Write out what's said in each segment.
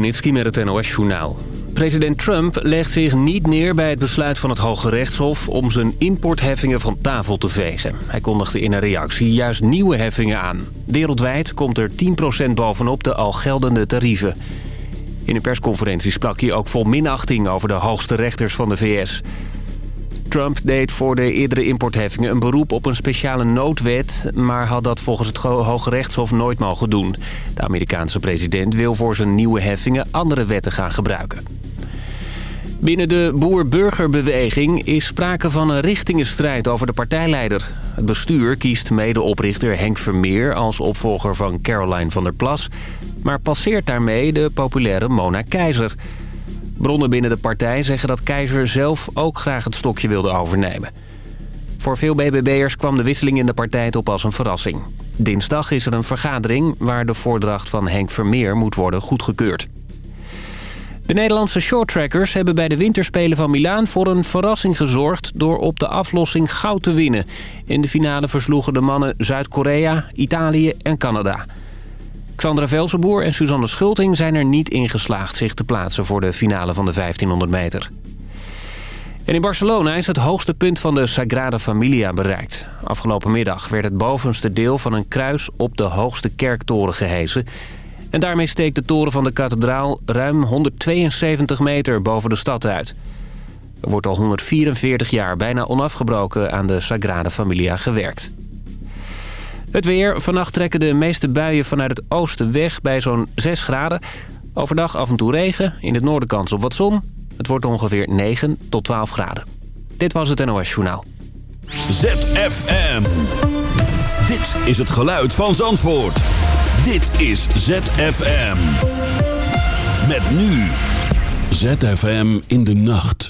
Stubenitski met het NOS-journaal. President Trump legt zich niet neer bij het besluit van het Hoge Rechtshof... om zijn importheffingen van tafel te vegen. Hij kondigde in een reactie juist nieuwe heffingen aan. Wereldwijd komt er 10% bovenop de al geldende tarieven. In een persconferentie sprak hij ook vol minachting over de hoogste rechters van de VS... Trump deed voor de eerdere importheffingen een beroep op een speciale noodwet... maar had dat volgens het Hoge Rechtshof nooit mogen doen. De Amerikaanse president wil voor zijn nieuwe heffingen andere wetten gaan gebruiken. Binnen de boer-burgerbeweging is sprake van een richtingenstrijd over de partijleider. Het bestuur kiest medeoprichter Henk Vermeer als opvolger van Caroline van der Plas... maar passeert daarmee de populaire Mona Keizer... Bronnen binnen de partij zeggen dat Keizer zelf ook graag het stokje wilde overnemen. Voor veel BBB'ers kwam de wisseling in de partij op als een verrassing. Dinsdag is er een vergadering waar de voordracht van Henk Vermeer moet worden goedgekeurd. De Nederlandse shorttrackers hebben bij de winterspelen van Milaan voor een verrassing gezorgd door op de aflossing goud te winnen. In de finale versloegen de mannen Zuid-Korea, Italië en Canada. Xandra Velsenboer en Suzanne Schulting zijn er niet in geslaagd zich te plaatsen voor de finale van de 1500 meter. En in Barcelona is het hoogste punt van de Sagrada Familia bereikt. Afgelopen middag werd het bovenste deel van een kruis op de hoogste kerktoren gehesen. En daarmee steekt de toren van de kathedraal ruim 172 meter boven de stad uit. Er wordt al 144 jaar bijna onafgebroken aan de Sagrada Familia gewerkt. Het weer. Vannacht trekken de meeste buien vanuit het oosten weg bij zo'n 6 graden. Overdag af en toe regen. In het noorden kans op wat zon. Het wordt ongeveer 9 tot 12 graden. Dit was het NOS Journaal. ZFM. Dit is het geluid van Zandvoort. Dit is ZFM. Met nu. ZFM in de nacht.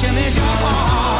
passion is your heart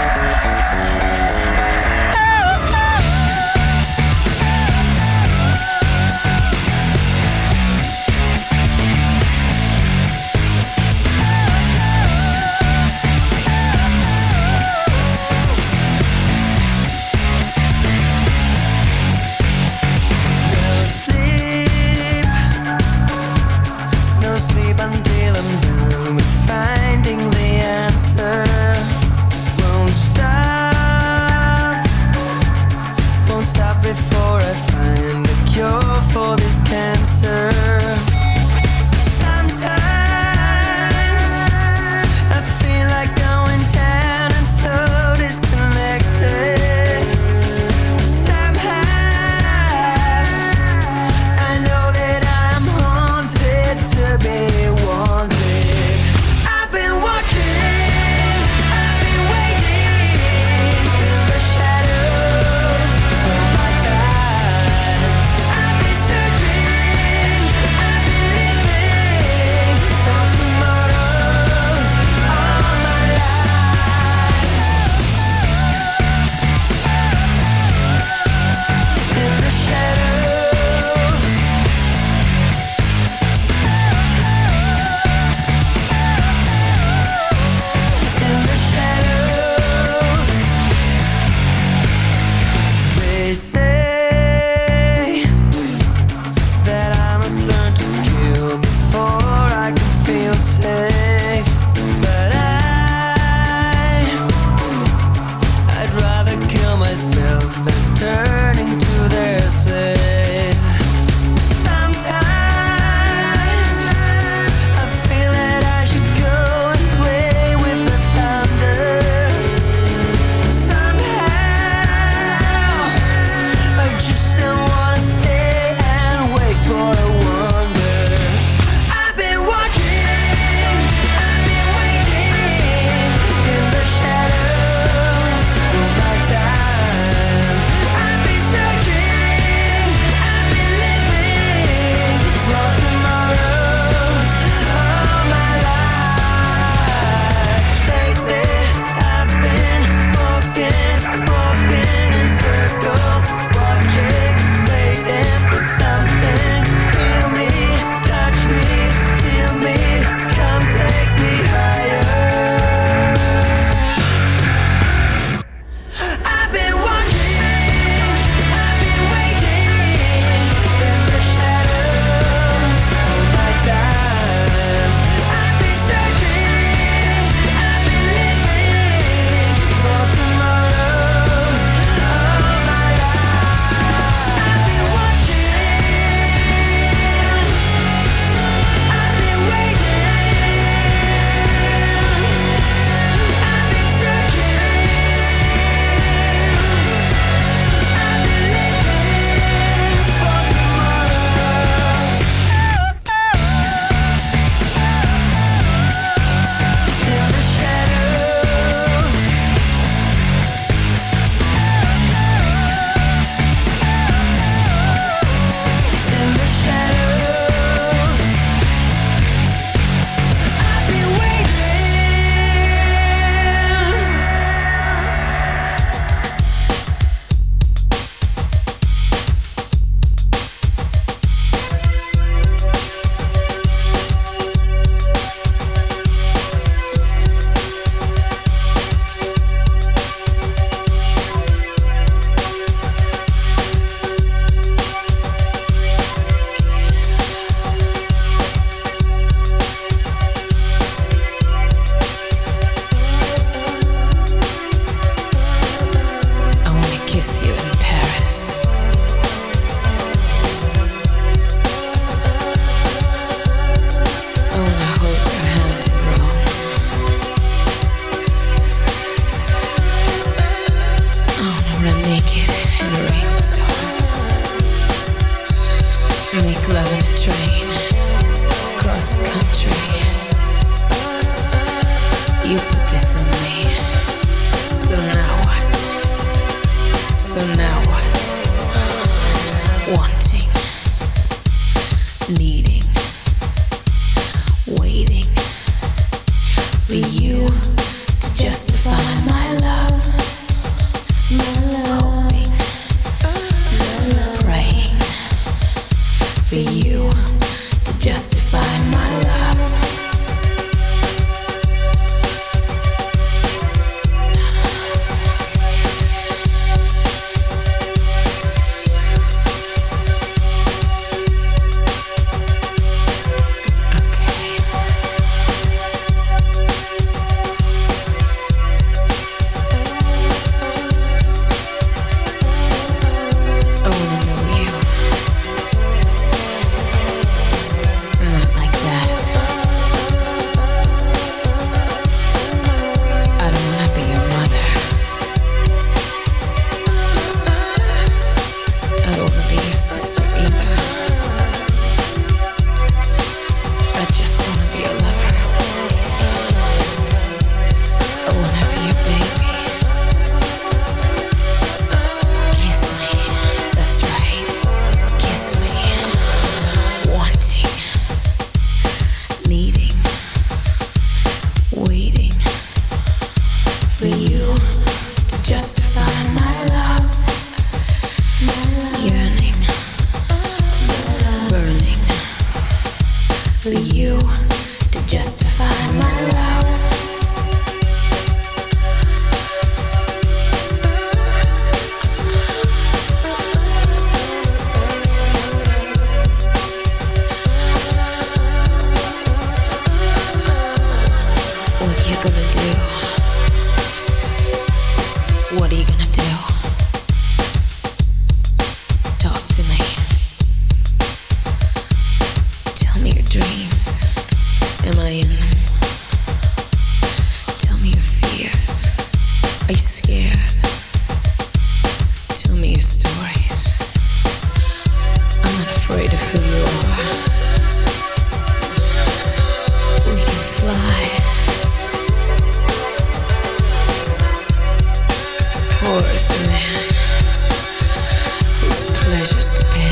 just a pain.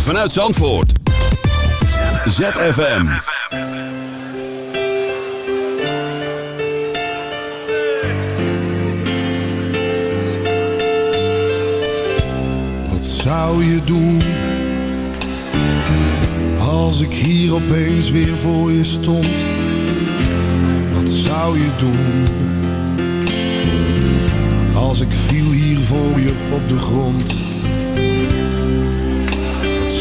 Vanuit Zandvoort. ZFM. Wat zou je doen als ik hier opeens weer voor je stond? Wat zou je doen als ik viel hier voor je op de grond?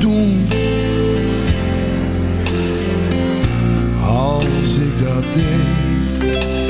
doen als ik dat deed?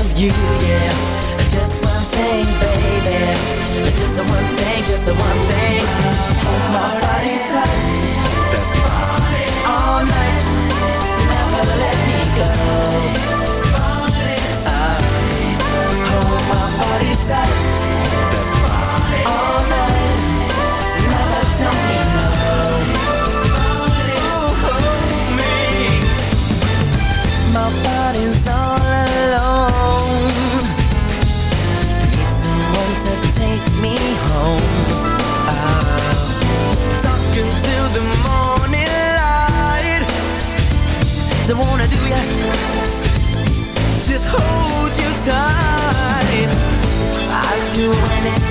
Of you, yeah. Just one thing, baby. Just one thing, just one thing. Hold my body tight. All night, never let me go. Hold my body tight.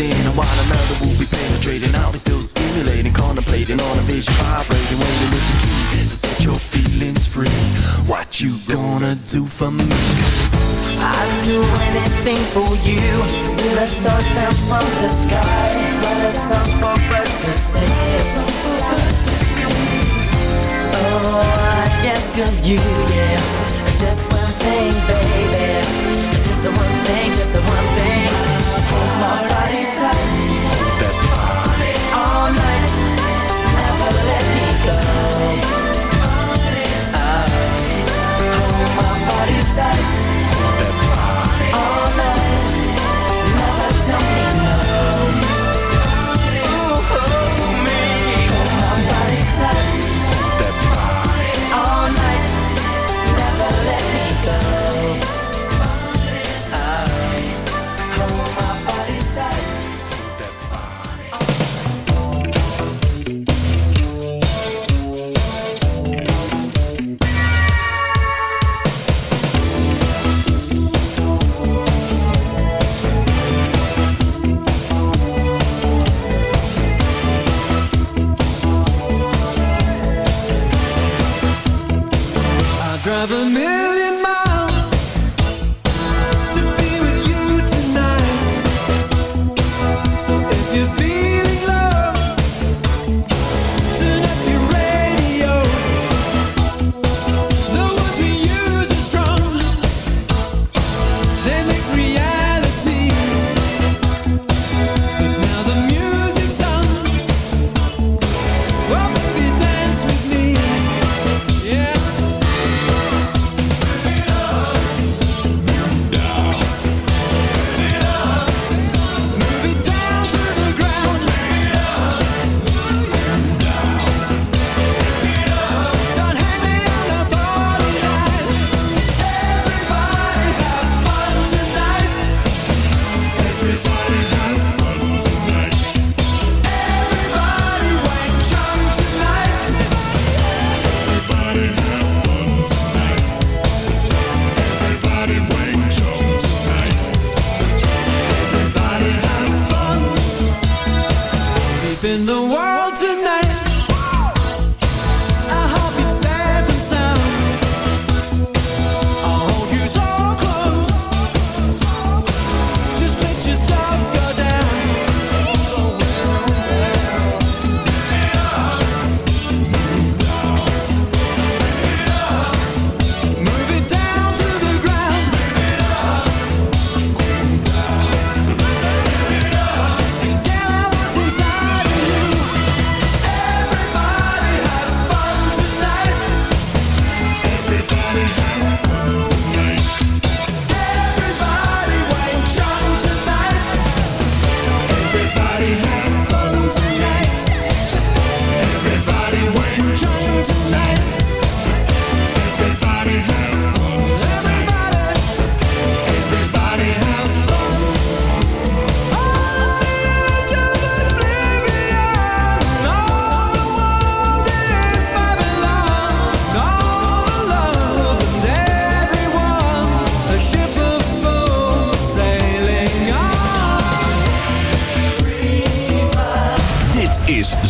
And while another will be penetrating, I'll be still stimulating, contemplating on a vision, vibrating, waiting with the key to set your feelings free. What you gonna do for me? I'd do anything for you. Still a star down from the sky, but a song for birds to sing. Oh, I ask of you, yeah.